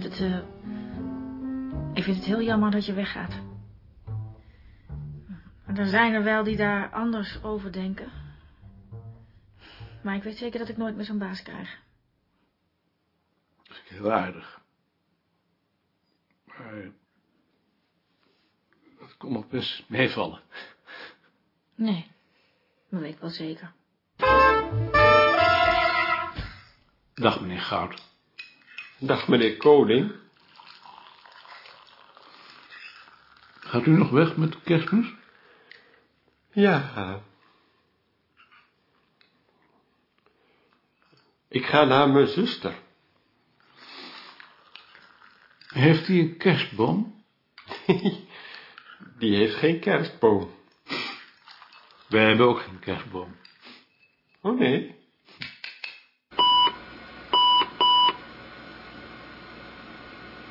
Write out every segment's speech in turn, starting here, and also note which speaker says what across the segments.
Speaker 1: vind het, eh, ik vind het heel jammer dat je weggaat. Er zijn er wel die daar anders over denken. Maar ik weet zeker dat ik nooit meer zo'n baas krijg.
Speaker 2: Dat is heel aardig. Maar... Dat kon nog best meevallen.
Speaker 1: Nee, dat weet ik wel zeker.
Speaker 2: Dag, meneer Goud.
Speaker 3: Dag, meneer Koning.
Speaker 2: Gaat u nog weg met de kerstmis?
Speaker 3: Ja. Ik ga naar mijn zuster.
Speaker 2: Heeft hij een kerstboom?
Speaker 3: Die heeft geen kerstboom.
Speaker 2: Wij hebben ook geen kerstboom.
Speaker 3: Oh nee.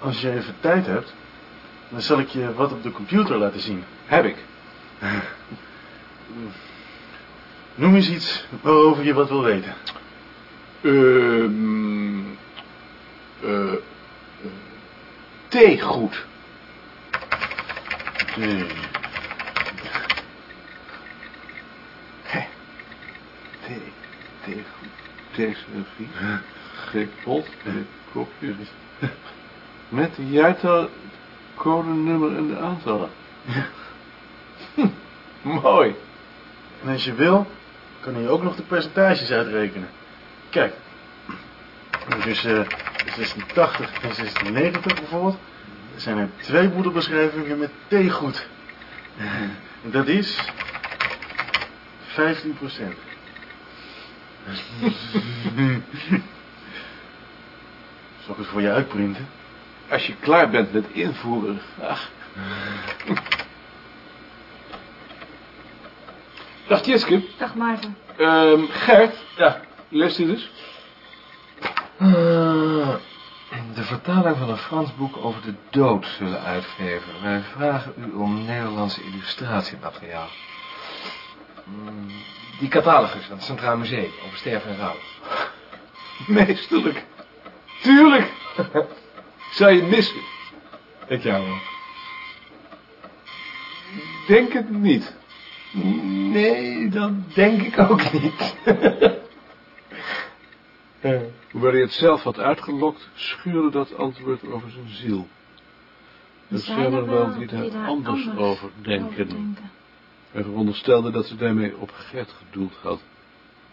Speaker 4: Als je even tijd hebt, dan zal ik je wat op de computer laten zien.
Speaker 2: Heb ik.
Speaker 4: Noem eens iets waarover je wat wil weten.
Speaker 2: Ehm... eh, eh, theegoed.
Speaker 4: Nee.
Speaker 2: Thee, theegoed, theeservies, theepot, theekopjes. Met de jaartal, codenummer en de aantallen. Hm, mooi.
Speaker 4: En als je wil, kan je ook nog de percentages uitrekenen. Kijk. Dus eh 86 en 96 bijvoorbeeld. Zijn er twee moederbeschrijvingen met theegoed. En dat is 15 procent. Zal ik het voor je uitprinten?
Speaker 2: Als je klaar bent met invoeren, ach. Dag Tjeske.
Speaker 1: Dag Maarten.
Speaker 2: Ehm Gert. Ja. Lees dit eens.
Speaker 5: Eh, de vertaling van een Frans boek over de dood zullen uitgeven. Wij vragen u om Nederlandse illustratiemateriaal. Mm, Die catalogus van het Centraal Museum over sterven en rouw.
Speaker 2: Meesterlijk. Tuurlijk. Zou je missen?
Speaker 5: Ik jou wel.
Speaker 2: Denk het niet.
Speaker 5: Nee, dat denk ik ook niet. Eh,
Speaker 2: Hoewel hij het zelf had uitgelokt, schuurde dat antwoord over zijn ziel. Er
Speaker 1: er
Speaker 2: wel die daar anders,
Speaker 1: anders
Speaker 2: over denken.
Speaker 1: over denken.
Speaker 2: Hij veronderstelde dat ze daarmee op Gert gedoeld had.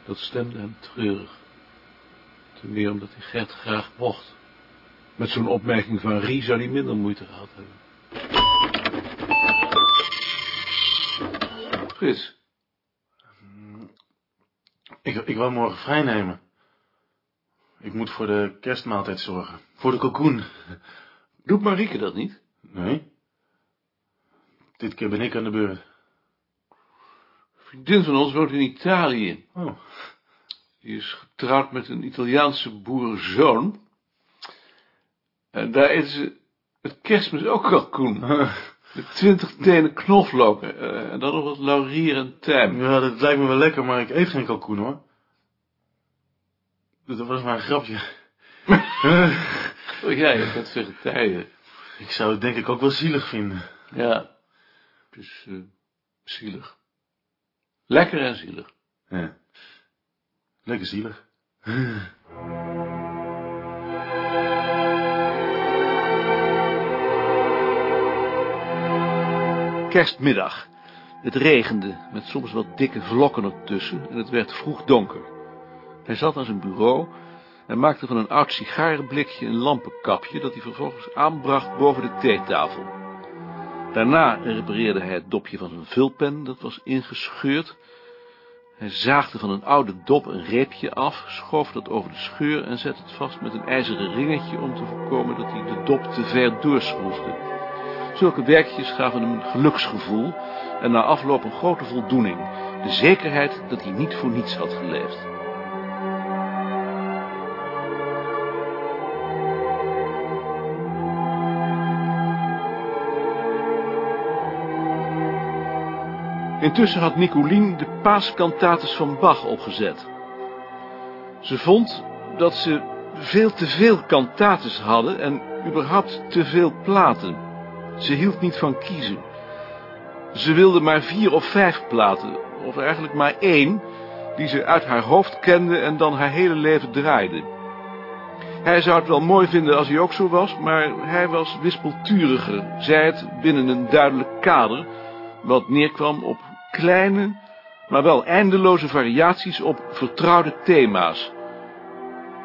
Speaker 2: Dat stemde hem treurig. Ten meer omdat hij Gert graag mocht. Met zo'n opmerking van Rie zou hij minder moeite gehad hebben. Frits,
Speaker 4: Ik, ik wil morgen vrij nemen. Ik moet voor de kerstmaaltijd zorgen. Voor de kalkoen.
Speaker 2: doet Marieke dat niet?
Speaker 4: Nee. Dit keer ben ik aan de beurt.
Speaker 2: Vriendin van ons woont in Italië.
Speaker 4: Oh.
Speaker 2: Die is getrouwd met een Italiaanse boerenzoon. En daar eten ze het kerstmis ook kalkoen. Met twintig tenen knoflook. eh, en dan nog wat laurier en tijm.
Speaker 4: Ja, dat lijkt me wel lekker, maar ik eet geen kalkoen hoor. Dat was maar een grapje.
Speaker 2: Oh ja, je bent vegetariër.
Speaker 4: Ik zou het denk ik ook wel zielig vinden.
Speaker 2: Ja. Is eh, zielig. Lekker en zielig.
Speaker 4: Ja. Lekker zielig.
Speaker 2: Kerstmiddag. Het regende, met soms wat dikke vlokken ertussen, en het werd vroeg donker. Hij zat aan zijn bureau en maakte van een oud sigarenblikje een lampenkapje, dat hij vervolgens aanbracht boven de theetafel. Daarna repareerde hij het dopje van zijn vulpen, dat was ingescheurd. Hij zaagde van een oude dop een reepje af, schoof dat over de scheur en zette het vast met een ijzeren ringetje om te voorkomen dat hij de dop te ver doorschroefde. Zulke werkjes gaven hem een geluksgevoel en na afloop een grote voldoening, de zekerheid dat hij niet voor niets had geleefd. Intussen had Nicolien de paaskantates van Bach opgezet. Ze vond dat ze veel te veel kantates hadden en überhaupt te veel platen. Ze hield niet van kiezen. Ze wilde maar vier of vijf platen, of eigenlijk maar één, die ze uit haar hoofd kende en dan haar hele leven draaide. Hij zou het wel mooi vinden als hij ook zo was, maar hij was wispelturiger, zij het binnen een duidelijk kader, wat neerkwam op kleine, maar wel eindeloze variaties op vertrouwde thema's.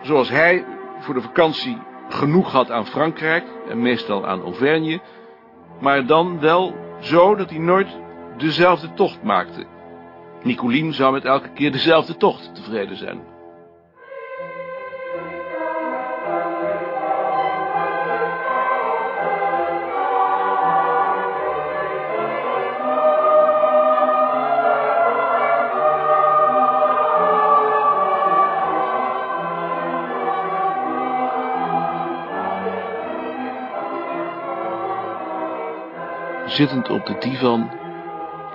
Speaker 2: Zoals hij voor de vakantie genoeg had aan Frankrijk en meestal aan Auvergne, maar dan wel zo dat hij nooit dezelfde tocht maakte. Nicolien zou met elke keer dezelfde tocht tevreden zijn. Zittend op de divan,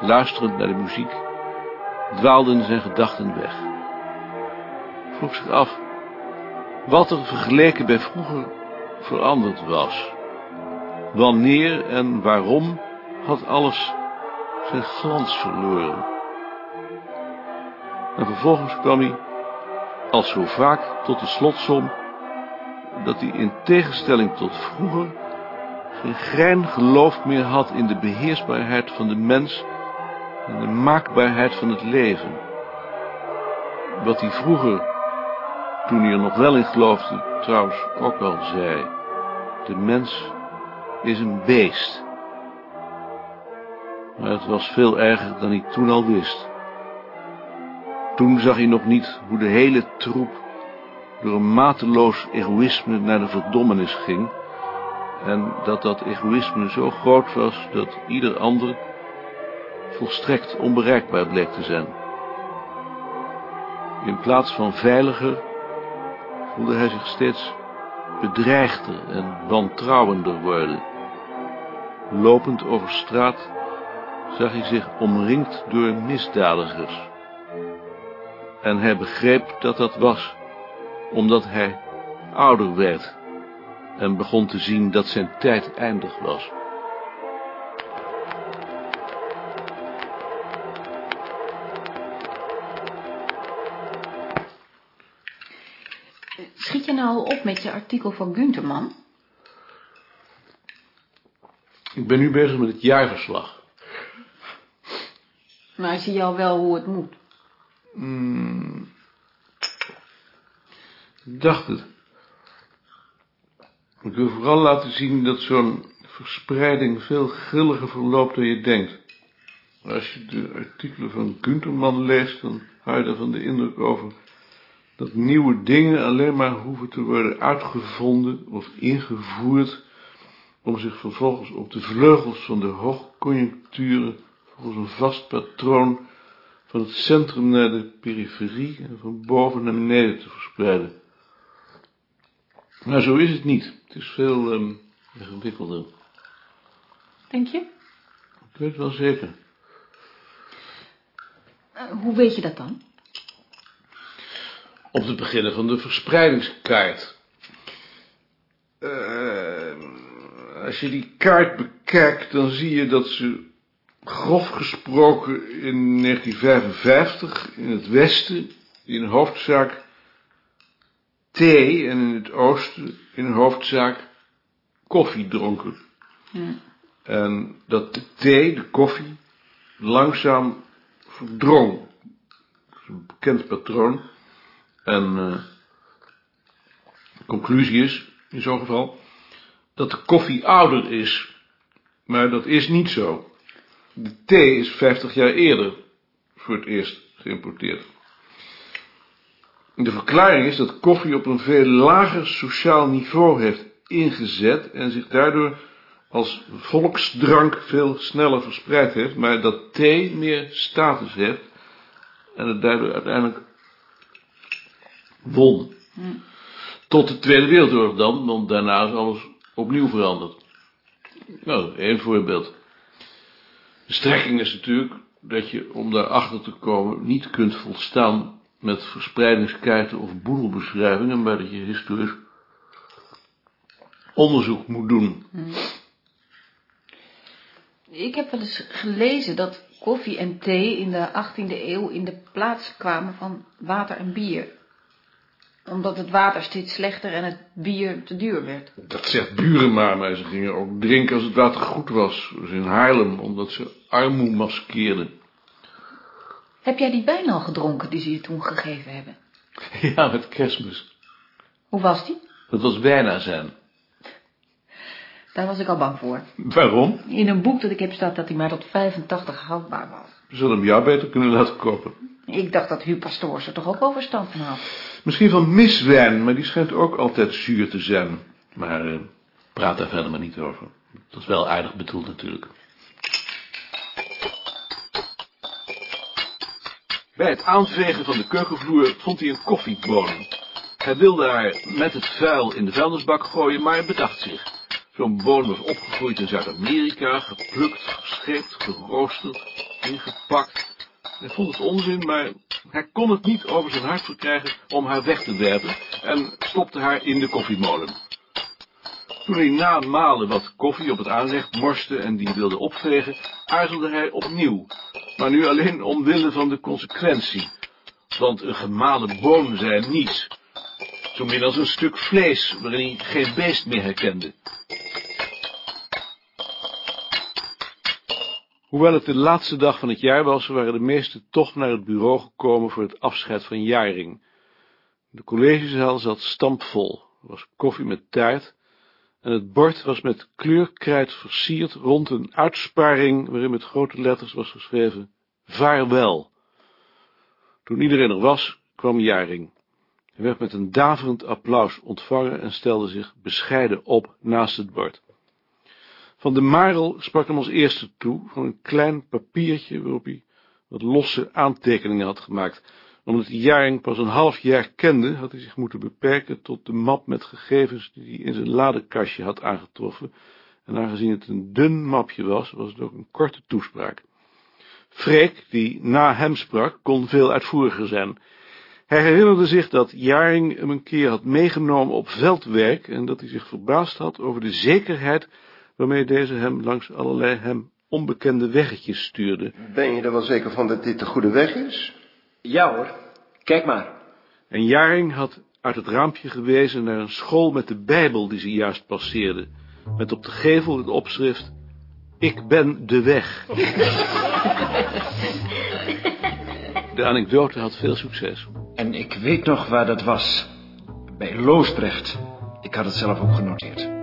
Speaker 2: luisterend naar de muziek, dwaalden zijn gedachten weg. Vroeg zich af wat er vergeleken bij vroeger veranderd was. Wanneer en waarom had alles zijn glans verloren. En vervolgens kwam hij, als zo vaak, tot de slotsom dat hij in tegenstelling tot vroeger geen geloof meer had in de beheersbaarheid van de mens en de maakbaarheid van het leven. Wat hij vroeger, toen hij er nog wel in geloofde, trouwens ook al zei. De mens is een beest. Maar het was veel erger dan hij toen al wist. Toen zag hij nog niet hoe de hele troep door een mateloos egoïsme naar de verdommenis ging en dat dat egoïsme zo groot was dat ieder ander volstrekt onbereikbaar bleek te zijn. In plaats van veiliger voelde hij zich steeds bedreigder en wantrouwender worden. Lopend over straat zag hij zich omringd door misdadigers. En hij begreep dat dat was omdat hij ouder werd en begon te zien dat zijn tijd eindig was.
Speaker 6: Schiet je nou al op met je artikel van Gunterman?
Speaker 2: Ik ben nu bezig met het jaarverslag.
Speaker 6: Maar zie je al wel hoe het moet?
Speaker 2: Hmm. Ik dacht het. Ik wil vooral laten zien dat zo'n verspreiding veel grilliger verloopt dan je denkt. Als je de artikelen van Gunterman leest, dan hou je ervan de indruk over dat nieuwe dingen alleen maar hoeven te worden uitgevonden of ingevoerd, om zich vervolgens op de vleugels van de hoogconjuncturen volgens een vast patroon van het centrum naar de periferie en van boven naar beneden te verspreiden. Maar zo is het niet. Het is veel um, ingewikkelder.
Speaker 6: Denk je?
Speaker 2: Ik weet het wel zeker.
Speaker 6: Uh, hoe weet je dat dan?
Speaker 2: Om te beginnen van de verspreidingskaart. Uh, als je die kaart bekijkt, dan zie je dat ze grof gesproken in 1955 in het westen in hoofdzaak thee en in het oosten in hoofdzaak koffie dronken.
Speaker 6: Ja.
Speaker 2: En dat de thee, de koffie, langzaam verdrong. Dat is een bekend patroon. En uh, de conclusie is, in zo'n geval, dat de koffie ouder is. Maar dat is niet zo. De thee is 50 jaar eerder voor het eerst geïmporteerd. De verklaring is dat koffie op een veel lager sociaal niveau heeft ingezet en zich daardoor als volksdrank veel sneller verspreid heeft, maar dat thee meer status heeft en het daardoor uiteindelijk won. Tot de Tweede Wereldoorlog dan, want daarna is alles opnieuw veranderd. Nou, één voorbeeld. De strekking is natuurlijk dat je, om daarachter te komen, niet kunt volstaan met verspreidingskaarten of boedelbeschrijvingen, maar dat je historisch onderzoek moet doen.
Speaker 6: Ik heb wel eens gelezen dat koffie en thee in de 18e eeuw in de plaats kwamen van water en bier. Omdat het water steeds slechter en het bier te duur werd.
Speaker 2: Dat zegt buren maar, maar ze gingen ook drinken als het water goed was. Dus in Haarlem, omdat ze armoe maskeerden.
Speaker 6: Heb jij die wijn al gedronken die ze je toen gegeven hebben?
Speaker 2: Ja, met kerstmis.
Speaker 6: Hoe was die?
Speaker 2: Dat was bijna zijn.
Speaker 6: Daar was ik al bang voor.
Speaker 2: Waarom?
Speaker 6: In een boek dat ik heb staat dat hij maar tot 85 houdbaar was.
Speaker 2: We zullen hem jou beter kunnen laten kopen.
Speaker 6: Ik dacht dat Huub Pastoors er toch ook over verstand van had.
Speaker 2: Misschien van miswijn, maar die schijnt ook altijd zuur te zijn. Maar eh, praat daar verder maar niet over. Dat is wel aardig bedoeld natuurlijk. Bij het aanvegen van de keukenvloer vond hij een koffieboon. Hij wilde haar met het vuil in de vuilnisbak gooien, maar bedacht zich. Zo'n boon was opgegroeid in Zuid-Amerika, geplukt, gescheept, geroosterd, ingepakt. Hij vond het onzin, maar hij kon het niet over zijn hart verkrijgen om haar weg te werpen en stopte haar in de koffiemolen. Toen hij na malen wat koffie op het aanrecht morste en die wilde opvegen, aarzelde hij opnieuw, maar nu alleen omwille van de consequentie. Want een gemalen boon zei niets, zo min als een stuk vlees waarin hij geen beest meer herkende. Hoewel het de laatste dag van het jaar was, waren de meesten toch naar het bureau gekomen voor het afscheid van Jaring. De collegezaal zat stampvol. Er was koffie met taart en het bord was met kleurkrijt versierd rond een uitsparing waarin met grote letters was geschreven vaarwel. Toen iedereen er was, kwam Jaring. Hij werd met een daverend applaus ontvangen en stelde zich bescheiden op naast het bord. Van de Marel sprak hem als eerste toe, van een klein papiertje waarop hij wat losse aantekeningen had gemaakt. Omdat hij Jaring pas een half jaar kende, had hij zich moeten beperken tot de map met gegevens die hij in zijn ladekastje had aangetroffen. En aangezien het een dun mapje was, was het ook een korte toespraak. Freek, die na hem sprak, kon veel uitvoeriger zijn. Hij herinnerde zich dat Jaring hem een keer had meegenomen op veldwerk en dat hij zich verbaasd had over de zekerheid waarmee deze hem langs allerlei hem onbekende weggetjes stuurde.
Speaker 7: Ben je er wel zeker van dat dit de goede weg is?
Speaker 8: Ja hoor, kijk maar.
Speaker 2: En Jaring had uit het raampje gewezen naar een school met de Bijbel die ze juist passeerde, met op de gevel het opschrift, Ik ben de weg. De anekdote had veel succes.
Speaker 8: En ik weet nog waar dat was. Bij Loosdrecht. Ik had het zelf ook genoteerd.